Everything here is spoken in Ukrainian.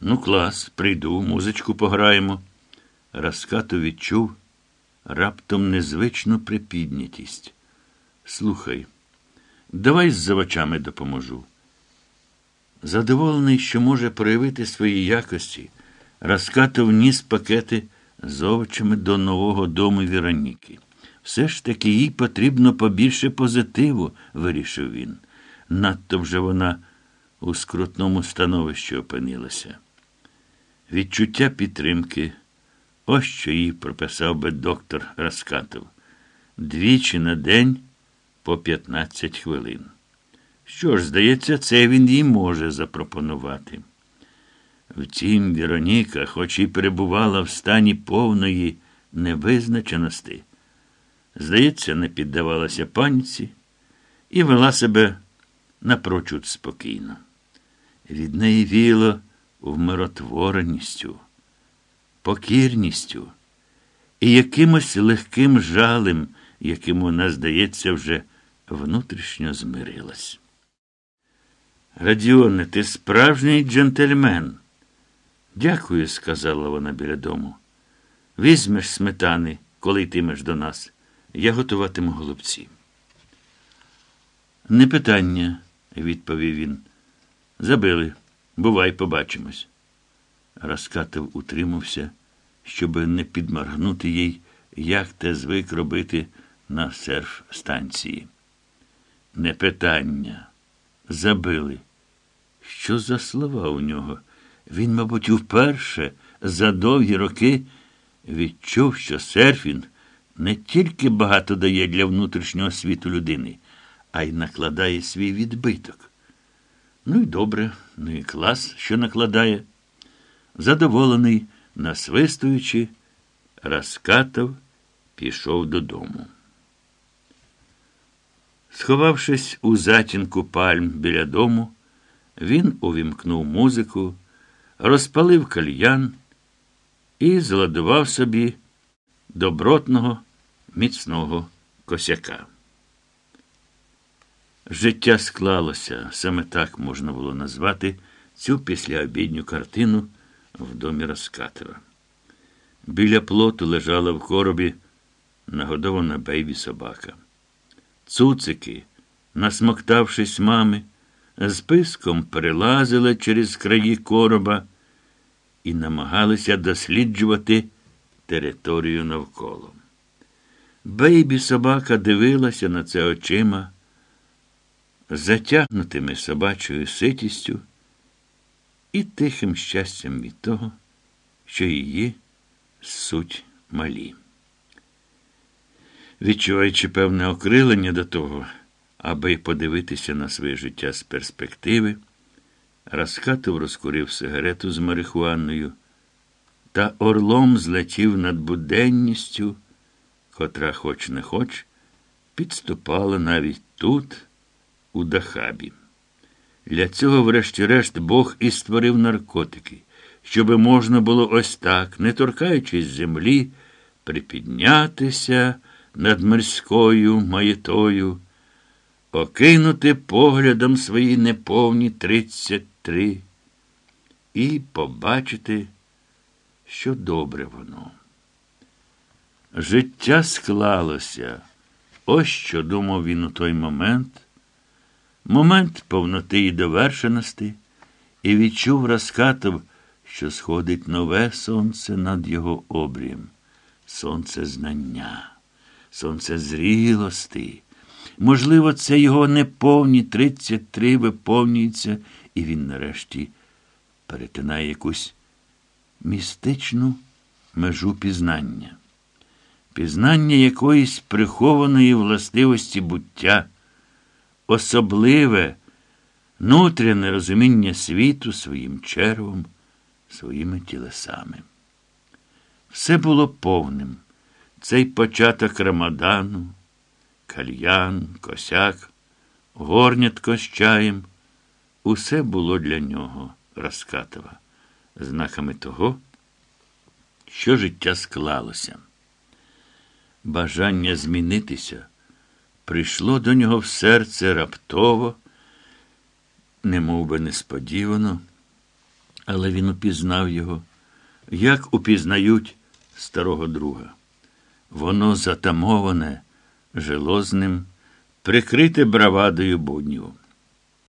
Ну, клас, прийду, музичку пограємо. Раскато відчув раптом незвичну припіднятість. Слухай, давай з завачами допоможу. Задоволений, що може проявити свої якості, Раскато вніс пакети з овочами до нового дому Віроніки. Все ж таки їй потрібно побільше позитиву, вирішив він. Надто вже вона у скрутному становищі опинилася. Відчуття підтримки. Ось що їй прописав би доктор Раскатов. Двічі на день по 15 хвилин. Що ж, здається, це він їй може запропонувати. Втім, Віроніка, хоч і перебувала в стані повної невизначеності, здається, не піддавалася паніці і вела себе напрочуд спокійно. Від неї віяло вмиротвореністю, покірністю і якимось легким жалем, яким вона, здається, вже внутрішньо змирилась. Радіоне, ти справжній джентльмен. Дякую, сказала вона біля дому. Візьмеш сметани, коли йтимеш до нас. Я готуватиму голубці. Не питання, відповів він. Забили. Бувай, побачимось. Раскатов утримався, щоб не підморгнути їй, як те звик робити на серф станції. Не питання. Забили. Що за слова у нього? Він, мабуть, вперше за довгі роки відчув, що серфінг не тільки багато дає для внутрішнього світу людини, а й накладає свій відбиток. Ну і добре, ну і клас, що накладає. Задоволений, насвистуючи, Раскатов пішов додому. Сховавшись у затінку пальм біля дому, він увімкнув музику, розпалив кальян і зладував собі добротного, міцного косяка. Життя склалося, саме так можна було назвати цю післяобідню картину в домі Раскатера. Біля плоту лежала в коробі нагодована бейбі собака. Цуцики, насмоктавшись мами, з писком перелазили через краї короба і намагалися досліджувати територію навколо. Бейбі собака дивилася на це очима, затягнутими собачою ситістю і тихим щастям від того, що її суть малі. Відчуваючи певне окрилення до того, аби подивитися на своє життя з перспективи, Раскатов розкурив сигарету з марихуаною та орлом злетів над буденністю, котра, хоч не хоч, підступала навіть тут, у Дахабі. Для цього, врешті-решт, Бог і створив наркотики, щоби можна було ось так, не торкаючись землі, припіднятися над морською маєтою, окинути поглядом свої неповні тридцять три і побачити, що добре воно. Життя склалося. Ось що думав він у той момент, момент повноти і довершеності, і відчув розкатов, що сходить нове сонце над його обрієм, сонце знання, сонце зрілости. Можливо, це його неповні 33 виповнюється, і він нарешті перетинає якусь містичну межу пізнання, пізнання якоїсь прихованої властивості буття, особливе, внутрішнє розуміння світу своїм червом, своїми тілесами. Все було повним. Цей початок Рамадану, кальян, косяк, горнятко з чаєм. Усе було для нього Раскатова, знаками того, що життя склалося. Бажання змінитися прийшло до нього в серце раптово, немов би несподівано, Але він упізнав його, як упізнають старого друга. Воно затамоване, желозним, прикрите бравадою буднів.